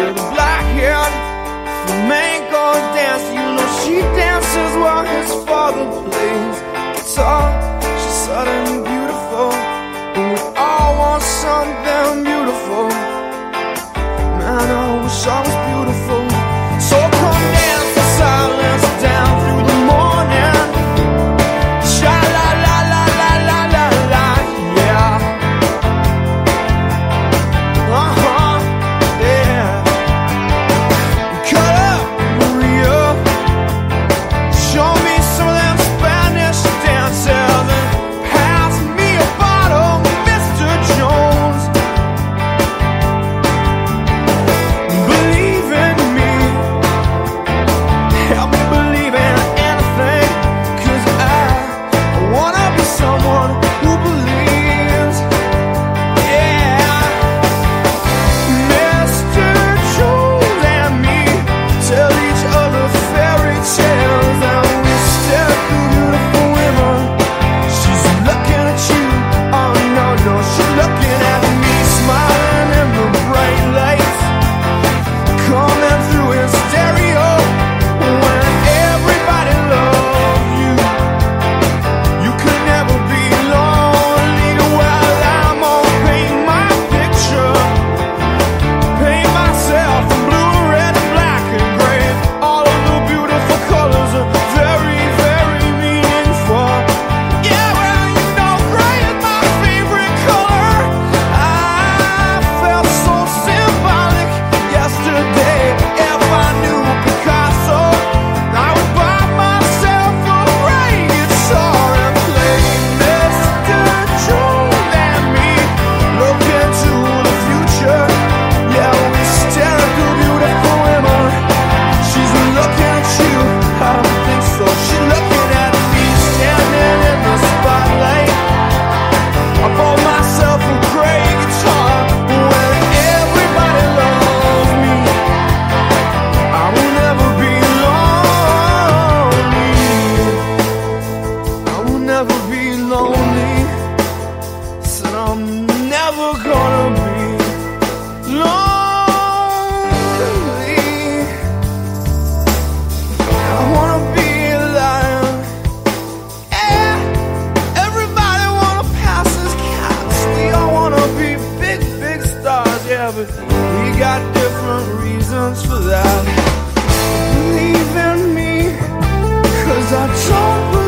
with a black hand flamenco dance. You know she dances while his father plays guitar. never gonna be lonely. I wanna be alive. Yeah, everybody wanna pass his caps. We all wanna be big, big stars. Yeah, but we got different reasons for that. Believe in me, cause I don't